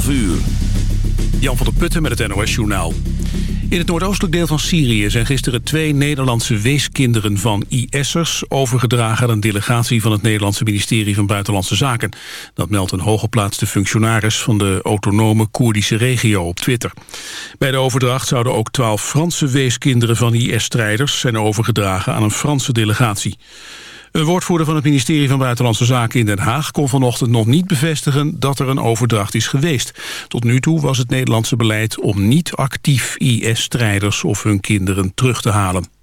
12 uur. Jan van der Putten met het NOS Journaal. In het noordoostelijk deel van Syrië zijn gisteren twee Nederlandse weeskinderen van IS'ers overgedragen aan een delegatie van het Nederlandse ministerie van Buitenlandse Zaken. Dat meldt een hooggeplaatste functionaris van de autonome Koerdische regio op Twitter. Bij de overdracht zouden ook twaalf Franse weeskinderen van IS-strijders zijn overgedragen aan een Franse delegatie. Een woordvoerder van het ministerie van Buitenlandse Zaken in Den Haag kon vanochtend nog niet bevestigen dat er een overdracht is geweest. Tot nu toe was het Nederlandse beleid om niet actief IS-strijders of hun kinderen terug te halen.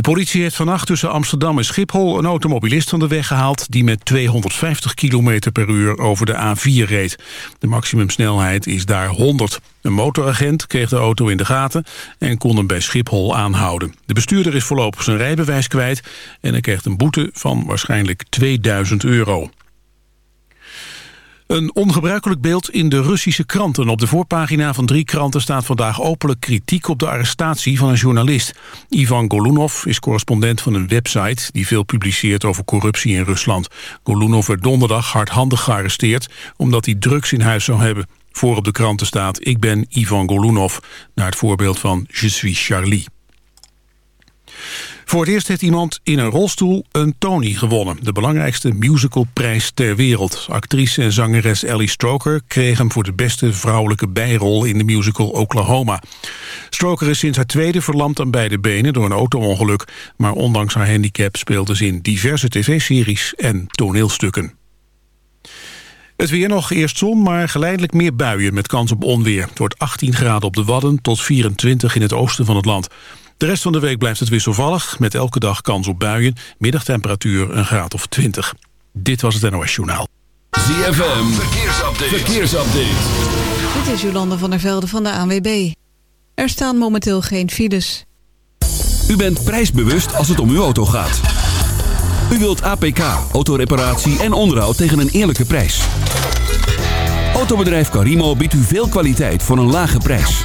De politie heeft vannacht tussen Amsterdam en Schiphol een automobilist van de weg gehaald die met 250 km per uur over de A4 reed. De maximumsnelheid is daar 100. Een motoragent kreeg de auto in de gaten en kon hem bij Schiphol aanhouden. De bestuurder is voorlopig zijn rijbewijs kwijt en hij krijgt een boete van waarschijnlijk 2000 euro. Een ongebruikelijk beeld in de Russische kranten. Op de voorpagina van drie kranten staat vandaag openlijk kritiek op de arrestatie van een journalist. Ivan Golunov is correspondent van een website die veel publiceert over corruptie in Rusland. Golunov werd donderdag hardhandig gearresteerd omdat hij drugs in huis zou hebben. Voor op de kranten staat ik ben Ivan Golunov, naar het voorbeeld van Je suis Charlie. Voor het eerst heeft iemand in een rolstoel een Tony gewonnen. De belangrijkste musicalprijs ter wereld. Actrice en zangeres Ellie Stroker kreeg hem voor de beste vrouwelijke bijrol in de musical Oklahoma. Stroker is sinds haar tweede verlamd aan beide benen door een auto-ongeluk. Maar ondanks haar handicap speelde ze in diverse tv-series en toneelstukken. Het weer nog eerst zon, maar geleidelijk meer buien met kans op onweer. Het wordt 18 graden op de Wadden tot 24 in het oosten van het land. De rest van de week blijft het wisselvallig, met elke dag kans op buien. Middagtemperatuur een graad of 20. Dit was het NOS Journaal. ZFM, verkeersupdate. verkeersupdate. Dit is Jolanda van der Velde van de ANWB. Er staan momenteel geen files. U bent prijsbewust als het om uw auto gaat. U wilt APK, autoreparatie en onderhoud tegen een eerlijke prijs. Autobedrijf Carimo biedt u veel kwaliteit voor een lage prijs.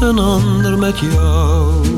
een ander met jou.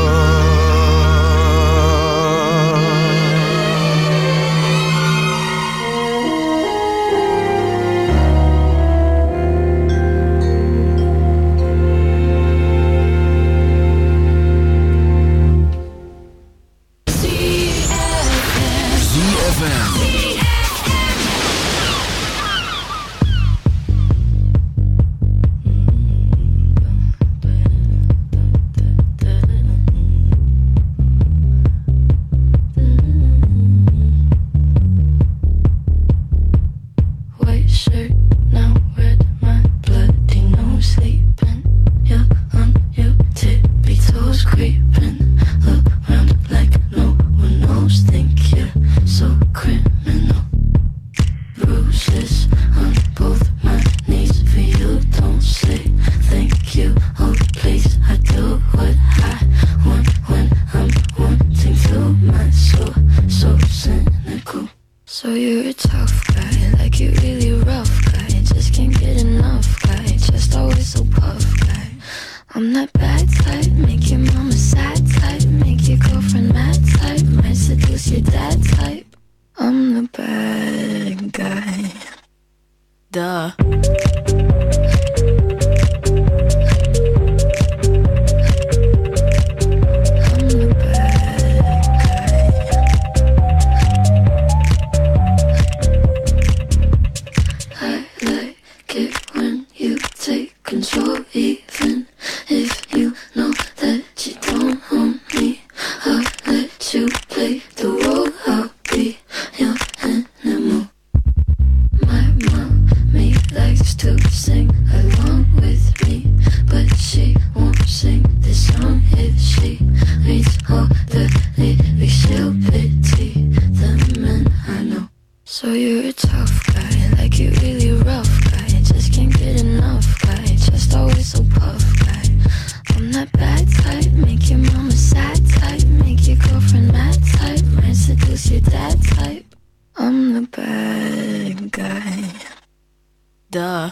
Duh.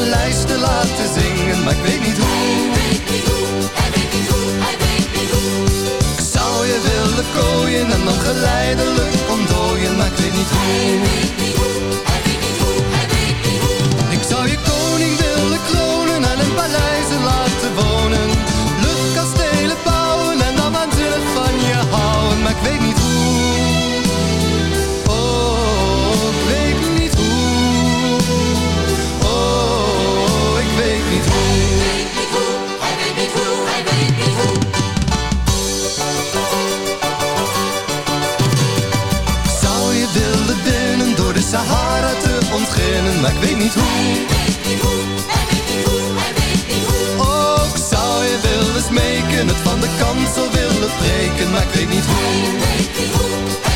een lijst te laten zingen, maar ik weet niet hoe. Hij weet niet hoe, hij weet niet hoe, hij weet niet hoe. Ik zou je willen kooien en dan geleidelijk ontdooien, maar ik weet niet hoe. niet hoe. Hij weet niet hoe, hij weet niet hoe, hij weet niet hoe. Ook zou je willen smeken, het van de kansel willen breken, maar ik weet niet hoe. Hij weet niet hoe.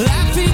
laughing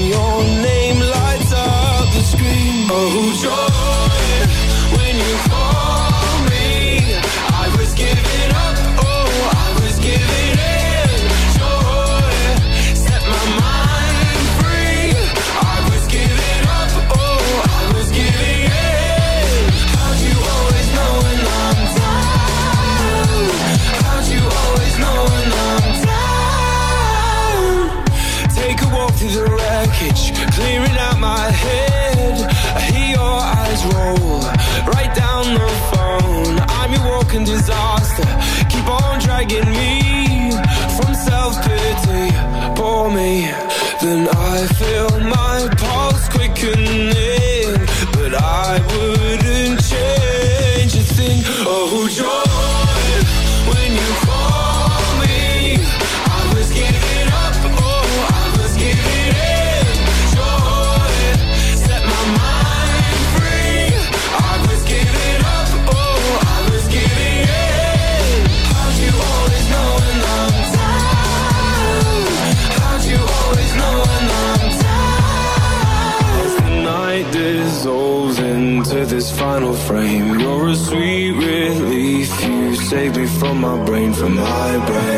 from my brain from high brain.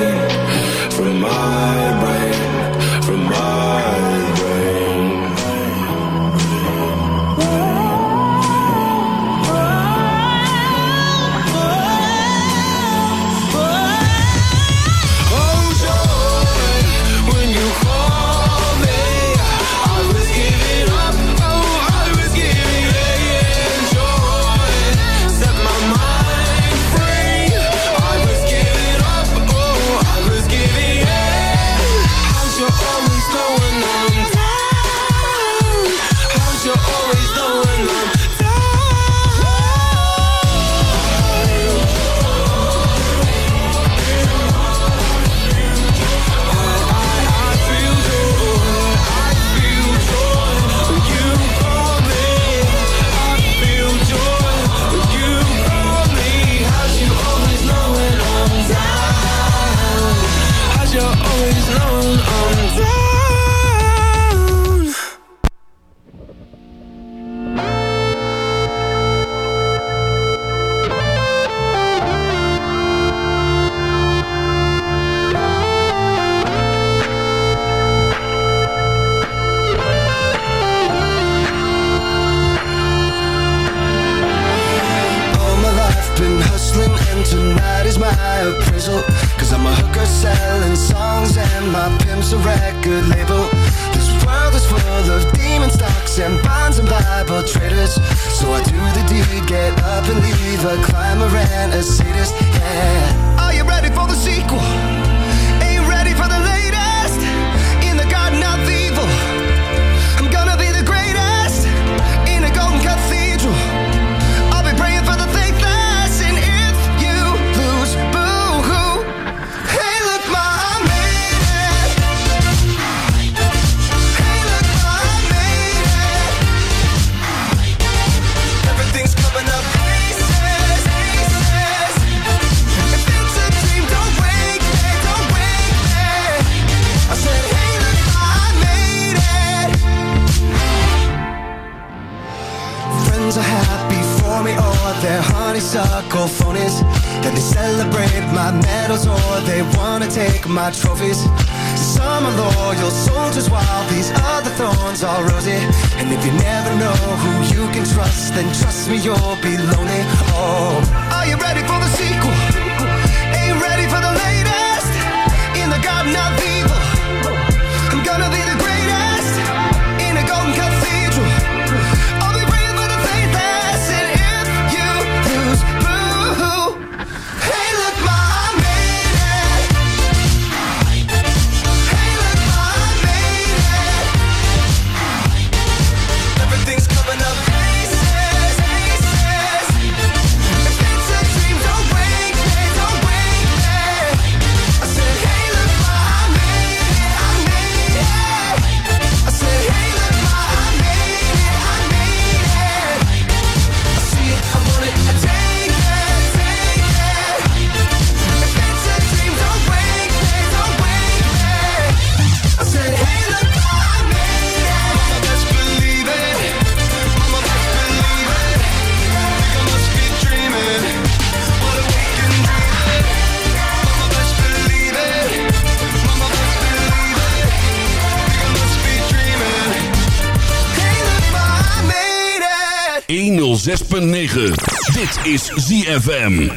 6.9. Dit is ZFM.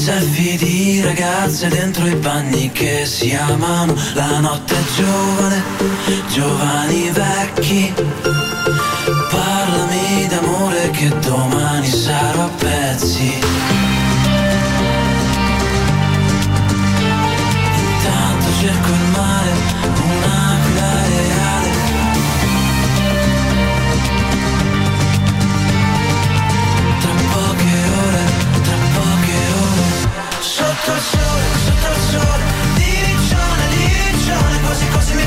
Selfie di ragazze dentro i bagni che si amano. La notte è giovane, giovani vecchi. Parlami d'amore che domani sarò a pezzi. Intanto cerco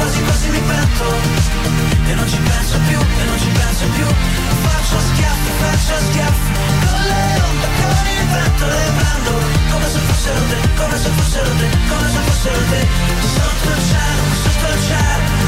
quasi quasi mi pento E non ci penso più, e non ci penso più. Faccio schiaffi, faccio schiaffi. Con le onde, con il vento le prendo Come se fossero te, come se fossero te, come se fossero te. Sotto il cielo, sotto il cielo.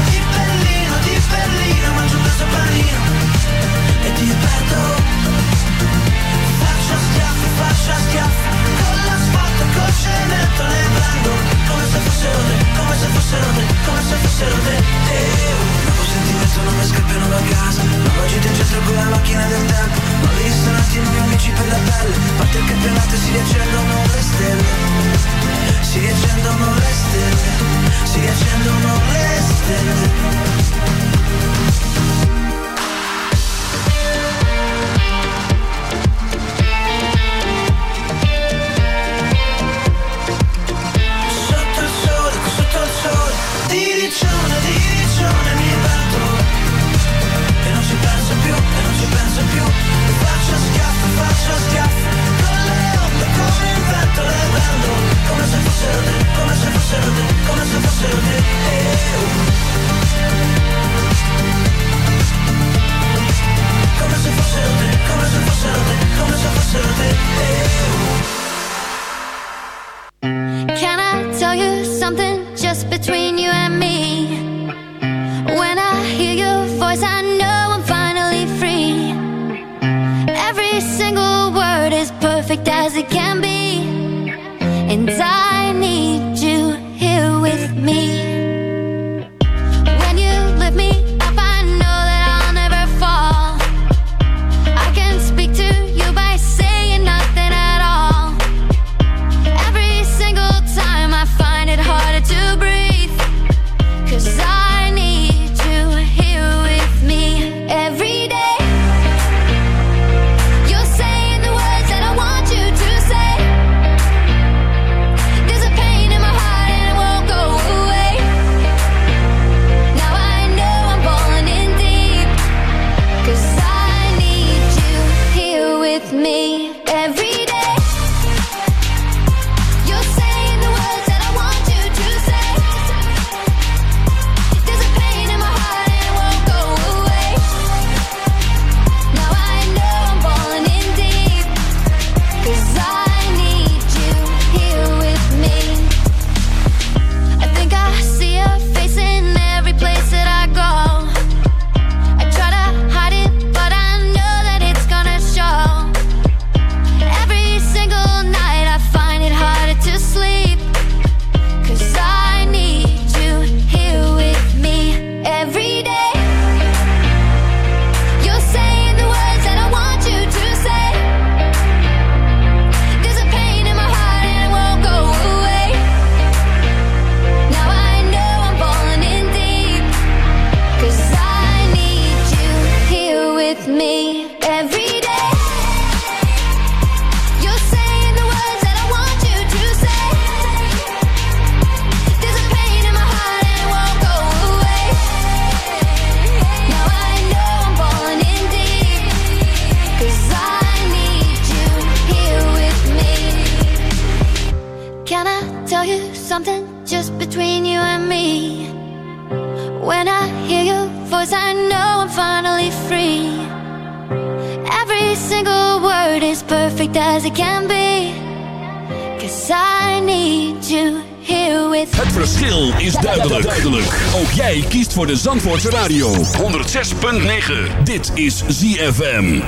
voor de Zandvoortse Radio. 106.9. Dit is ZFM.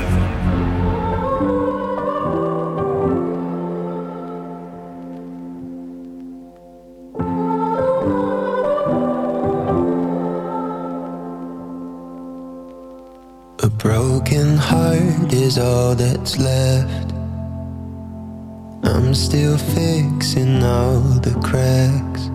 A broken heart is all that's left. I'm still fixing all the cracks.